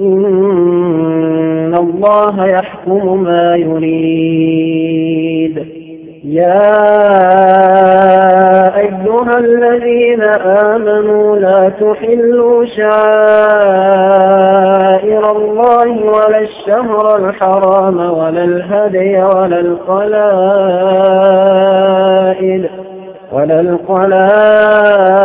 إن الله يحكم ما يريد. يا أيها الذين آمنوا لا تحلوا شعائر الله ولا الشهر الحرام ولا الهدي ولا القلائد ولا القلائد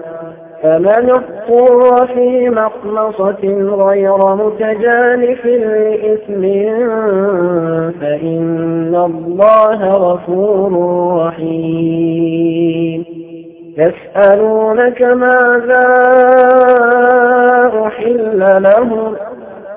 فمن اضطر في مخلصة غير متجانف لإثم فإن الله غفور رحيم يسألونك ماذا أحل لهم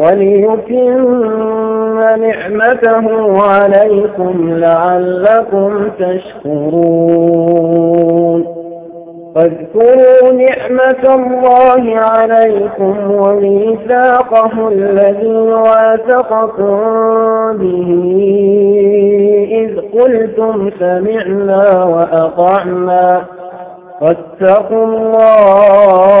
وليتم نعمته عليكم لعلكم تشكرون. واذكروا نعمة الله عليكم وميثاقه الذي واثقكم به. إذ قلتم سمعنا وأطعنا. واتقوا الله.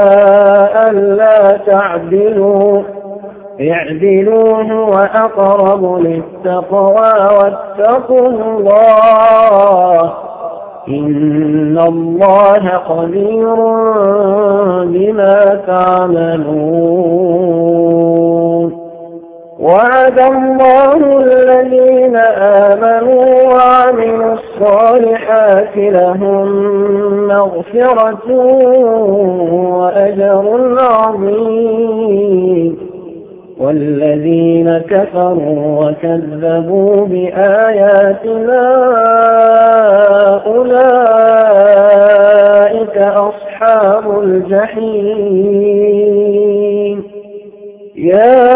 تعدلوا اعدلوه وأقرب للتقوى واتقوا الله. إن الله قدير بما تعملون. وعد الله الذين آمنوا الصالحات لهم مغفرة وأجر عظيم. والذين كفروا وكذبوا بآياتنا أولئك أصحاب الجحيم. يا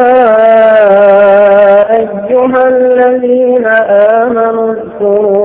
أيها الذين آمنوا اذكروا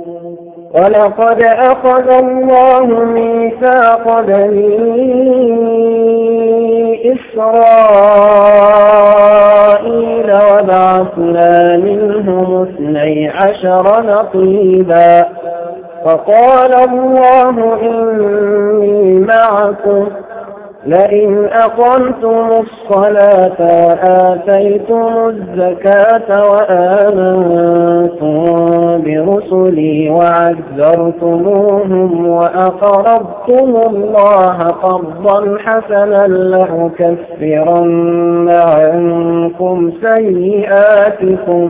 ولقد أخذ الله ميثاق بني إسرائيل وبعثنا منهم اثني عشر نقيبا فقال الله إني معكم لئن أقمتم الصلاة وآتيتم الزكاة وآمنتم برسلي وعذرتموهم وأقرضتم الله قرضا حسنا لأكفرن عنكم سيئاتكم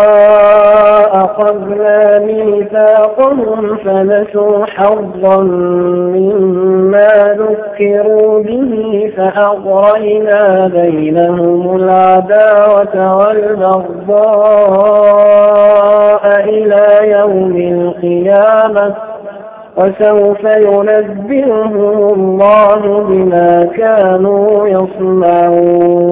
أخذنا ميثاقهم فنسوا حظا مما ذكروا به فأغرينا بينهم العداوة والبغضاء إلى يوم القيامة وسوف ينبئهم الله بما كانوا يصنعون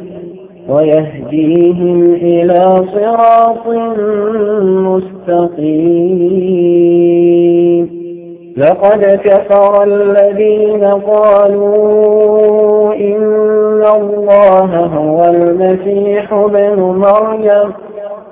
ويهديهم إلى صراط مستقيم. لقد كفر الذين قالوا إن الله هو المسيح بن مريم.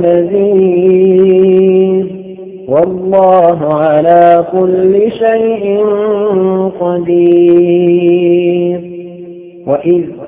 ونذير والله على كل شيء قدير. وإذ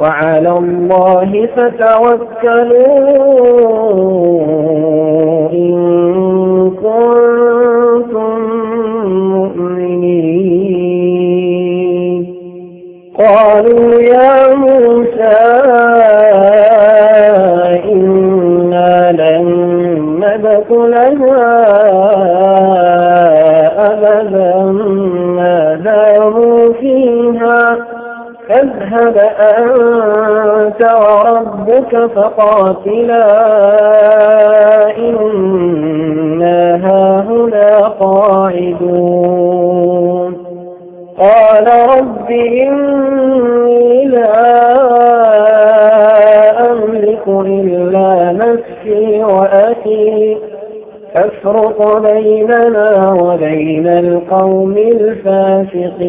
وعلى الله فتوكلوا إن كنتم مؤمنين. قالوا أذهب أنت وربك فقاتلا إنا هاهنا قاعدون. قال رب إني لا أملك إلا نفسي وأخي. أفرق بيننا وبين القوم الفاسقين.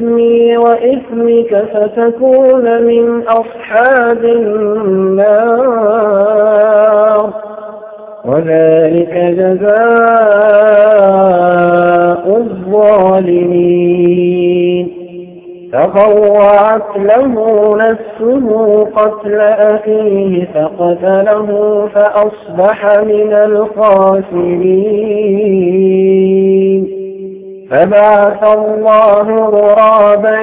بإثمي وإثمك فتكون من أصحاب النار. وذلك جزاء الظالمين. فطوعت له نفسه قتل أخيه فقتله فأصبح من الخاسرين. فبعث الله غرابا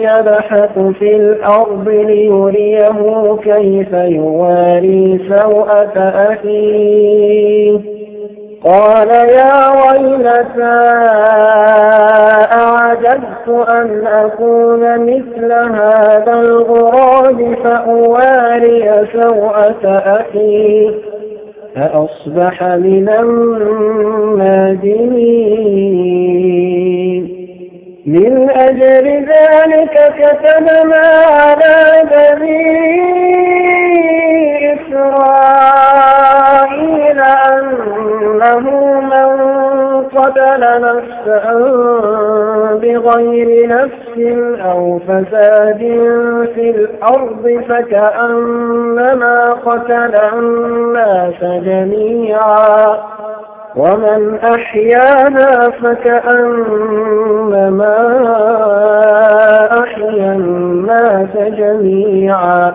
يبحث في الأرض ليريه كيف يواري سوءة أخيه. قال يا ويلتى أعجبت أن أكون مثل هذا الغراب فأواري سوءة أخي فأصبح من النادمين. من أجل ذلك كتبنا على بني إسرائيل أنه من قتل نفسا بغير نفس أو فساد في الأرض فكأنما قتل الناس جميعا. ومن أحياها فكأنما أحيا الناس جميعا.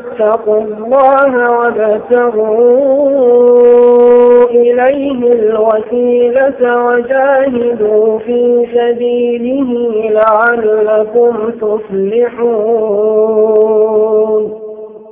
اتقوا الله وابتغوا إليه الوسيلة وجاهدوا في سبيله لعلكم تفلحون.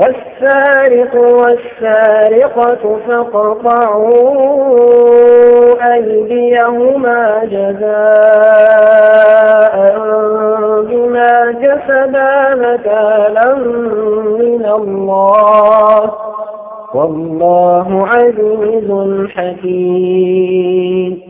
والسارق والسارقة فاقطعوا أيديهما جزاء بما كسبا نكالا من الله والله عزيز حكيم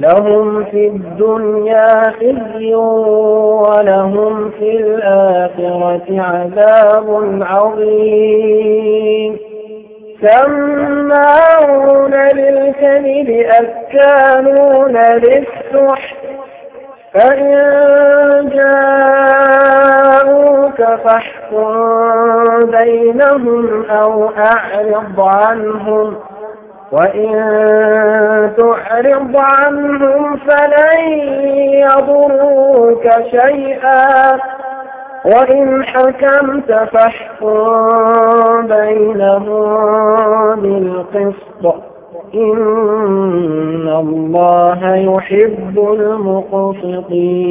لهم في الدنيا خزي ولهم في الآخرة عذاب عظيم. سماعون للكذب أكانون للسحت فإن جاءوك فاحكم بينهم أو أعرض عنهم. وإن تعرض عنهم فلن يضروك شيئا وإن حكمت فاحكم بينهم بالقسط إن الله يحب المقسطين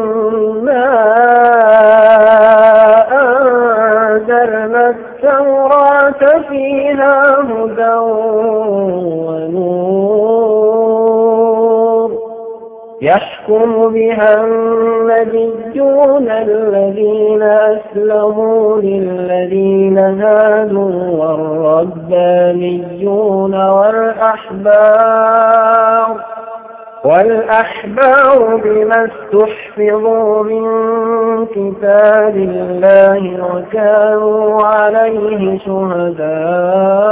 يحكم بها النبيون الذين أسلموا للذين هادوا والربانيون والأحبار والأحبار بما استحفظوا من كتاب الله وكانوا عليه شهداء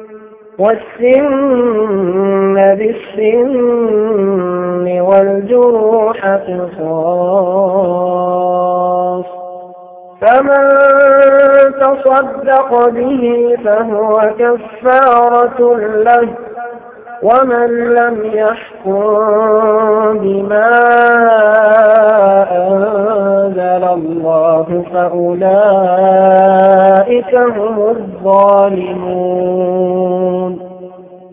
والسن بالسن والجروح قصاص. فمن تصدق به فهو كفارة له ومن لم يحكم بما أنزل الله فأولئك هم الظالمون.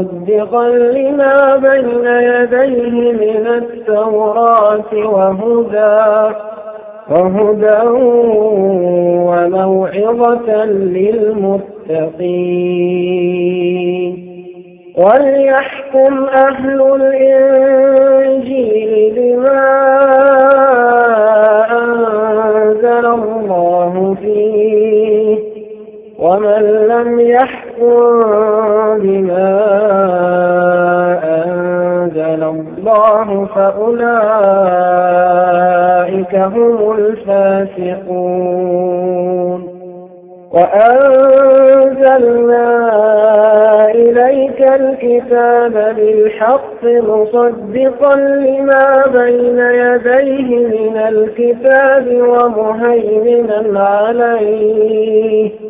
ومصدقا لما بين يديه من التوراة وهدى وهدى وموعظة للمتقين. وليحكم أهل الإنجيل بما أنزل الله فيه ومن لم يحكم بما الله فأولئك هم الفاسقون. وأنزلنا إليك الكتاب بالحق مصدقا لما بين يديه من الكتاب ومهيمنا عليه.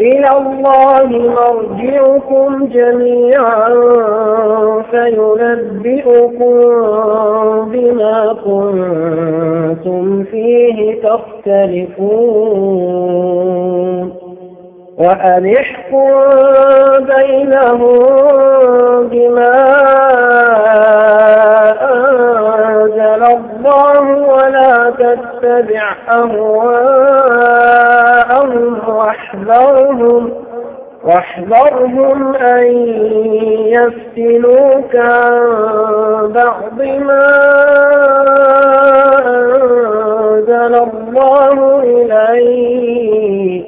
إلى الله مرجعكم جميعا فينبئكم بما كنتم فيه تختلفون. وأنحكم بينهم بما الله ولا تتبع أهواءهم واحذرهم واحذرهم أن يفتنوك عن بعض ما أنزل الله إليك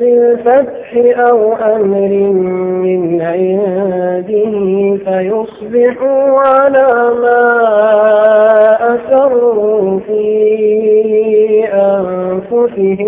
بالفتح أو أمر من عنده فيصبحوا على ما أسروا في أنفسهم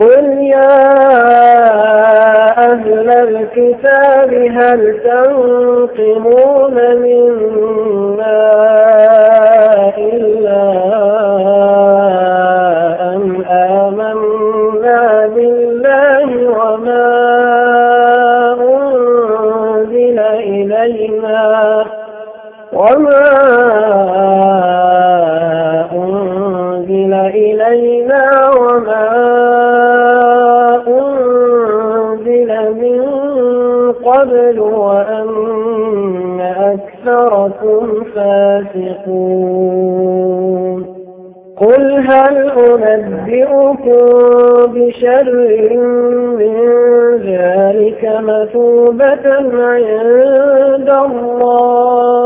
قل يا أهل الكتاب هل تنقمون منا إلا قبل وأن أكثركم فاسقون. قل هل أنبئكم بشر من ذلك مثوبة عند الله؟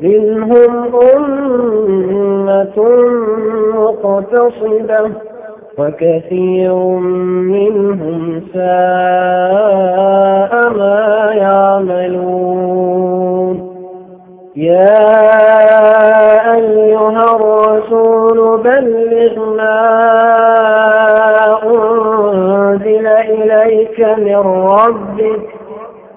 منهم أمة مقتصدة وكثير منهم ساء ما يعملون. يا أيها الرسول بلغ ما أنزل إليك من ربك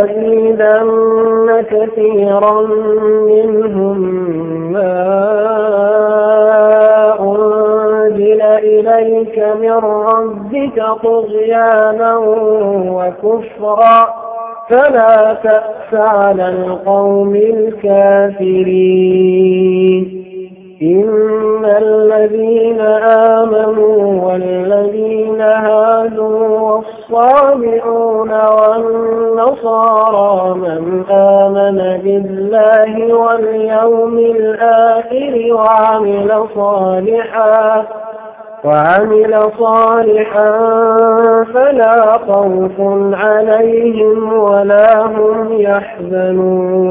يزيدن كثيرا منهم ما أنزل إليك من ربك طغيانا وكفرا. فلا تأس على القوم الكافرين. إن الذين آمنوا والذين هادوا والصابعون والنصارى من آمن بالله واليوم الآخر وعمل صالحا وعمل صالحا فلا خوف عليهم ولا هم يحزنون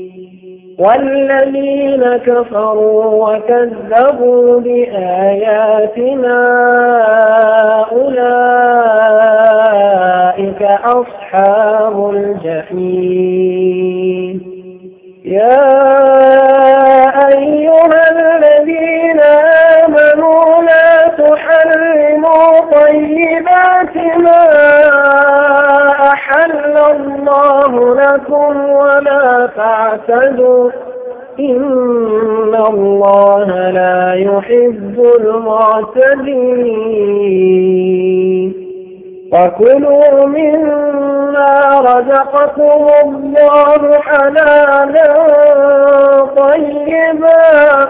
والذين كفروا وكذبوا بآياتنا أولئك أصحاب الجحيم. يا أيها الذين آمنوا لا تحرموا طيبات ما الله لكم ولا تعتدوا. إن الله لا يحب المعتدين. وكلوا مما رزقكم الله حلالا طيبا.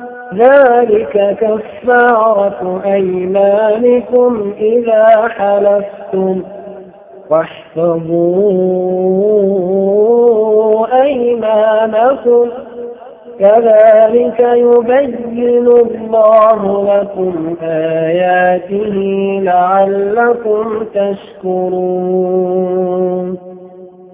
ذلك كفارة أيمانكم إذا حلفتم. واحفظوا أيمانكم. كذلك يبين الله لكم آياته لعلكم تشكرون.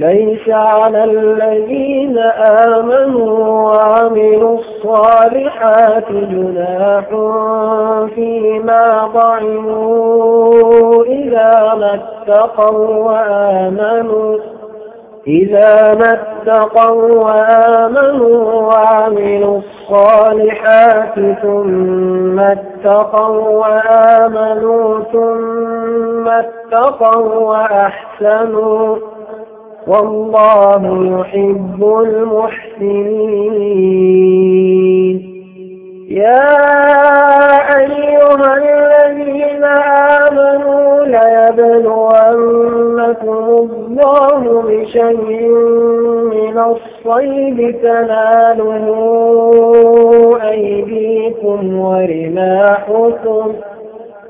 ليس على الذين آمنوا وعملوا الصالحات جناح فيما ضعوا إذا ما اتقوا وآمنوا إذا ما اتقوا وآمنوا وعملوا الصالحات ثم اتقوا وآمنوا ثم اتقوا وأحسنوا والله يحب المحسنين. يا أيها الذين آمنوا ليبلونكم الله بشيء من الصيد تناله أيديكم ورماحكم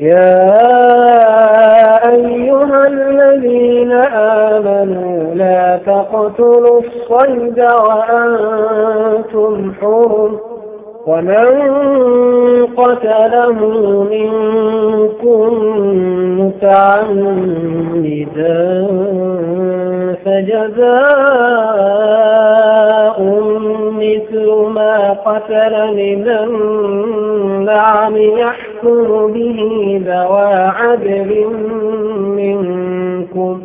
يا أيها الذين آمنوا لا تقتلوا الصيد وأنتم حرم ومن قتله منكم متعمدا فجزاء مثل ما قتل من النعم يحكم به ذوى عدل منكم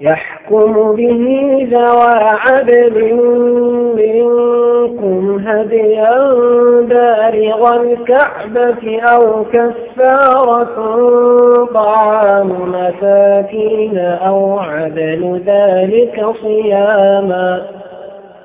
يحكم به ذوى عدل منكم هديا بالغ الكعبة أو كفارة طعام مساكين أو عدل ذلك صياما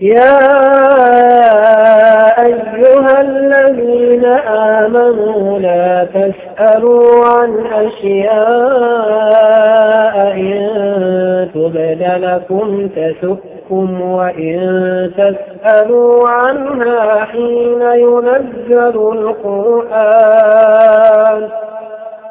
يا أيها الذين آمنوا لا تسألوا عن أشياء إن تبد لكم تسكم وإن تسألوا عنها حين ينزل القرآن.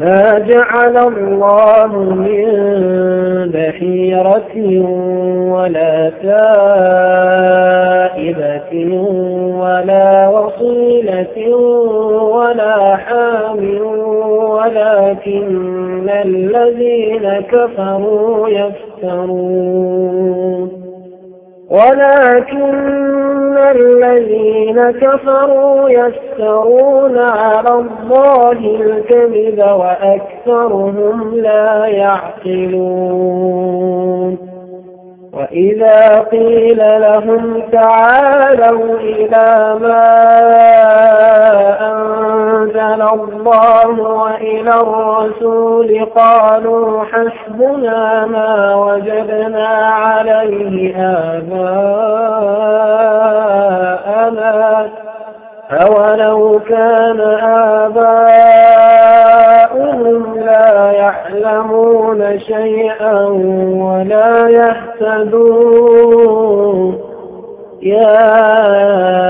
ما جعل الله من بحيرة ولا تائبة ولا وصيلة ولا حام ولكن الذين كفروا يفترون ولكن الذين كفروا يفترون على الله الكذب وأكثرهم لا يعقلون. وإذا قيل لهم تعالوا إلى ما أنزل الله وإلى الرسول قالوا حسبنا ما وجدنا عليه آباءنا أولو كان آباؤهم لا يعلمون شيئا ولا يهتدون. يا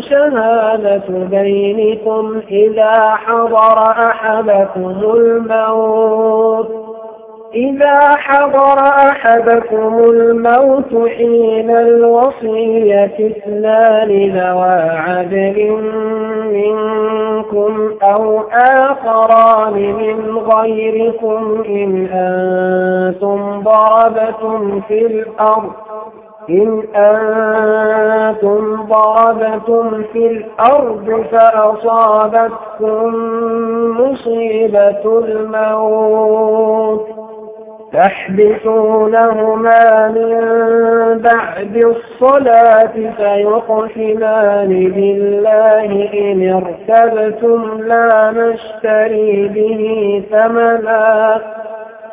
شهادة بينكم إذا حضر أحدكم الموت إذا حضر أحدكم الموت حين الوصية اثنان ذوى عدل منكم أو آخران من غيركم إن أنتم ضربتم في الأرض. إن أنتم ضربتم في الأرض فأصابتكم مصيبة الموت. تحبسونهما من بعد الصلاة فيقسمان بالله إن ارتبتم لا نشتري به ثمنا.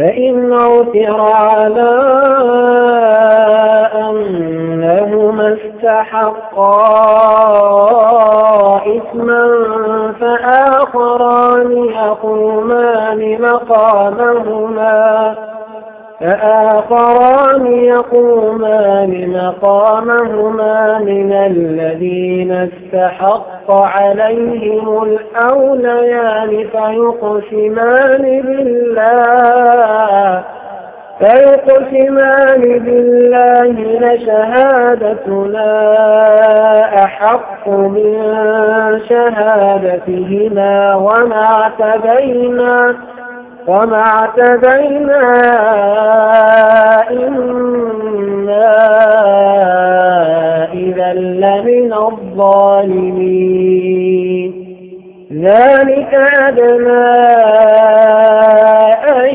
فإن عثر على أنهما استحقا إثما فآخران يقومان مقامهما فآخران يقومان مقامهما من الذين استحق عليهم الأوليان فيقسمان بالله فيقسمان بالله لشهادتنا أحق من شهادتهما وما اعتدينا وما اعتدينا إنا إذا لمن الظالمين. ذلك أدنى أن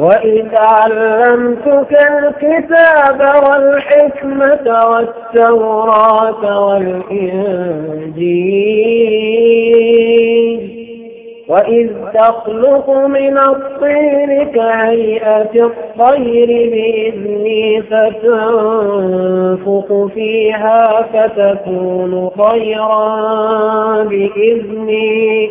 وإذ علمتك الكتاب والحكمة والتوراة والإنجيل وإذ تخلق من الطين كهيئة الطير بإذني فتنفق فيها فتكون طيرا بإذني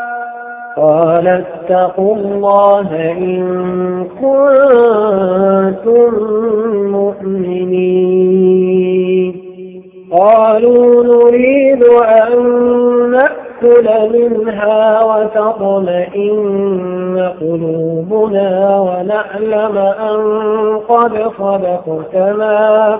قال اتقوا الله إن كنتم مؤمنين. قالوا نريد أن نأكل منها وتطمئن قلوبنا ونعلم أن قد صدقتنا.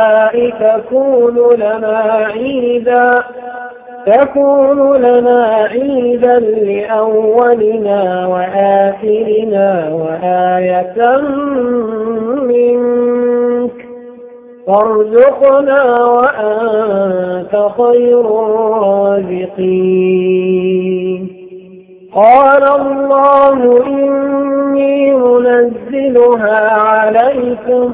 تكون لنا عيدا تكون لنا عيدا لأولنا وآخرنا وآية منك. وارزقنا وأنت خير الرازقين. قال الله إني منزلها عليكم.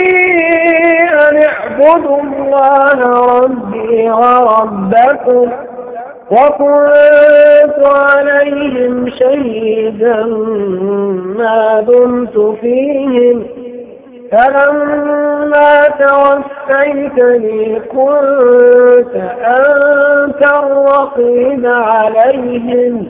أن اعبدوا الله ربي وربكم وكنت عليهم شهيدا ما دمت فيهم. فلما توفيتني كنت أنت الرقيب عليهم.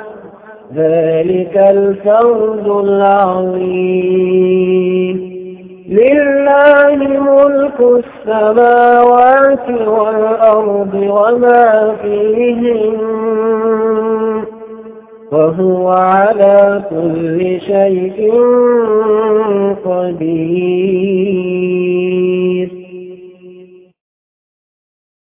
ذلك الفوز العظيم. لله ملك السماوات والأرض وما فيهن وهو على كل شيء قدير.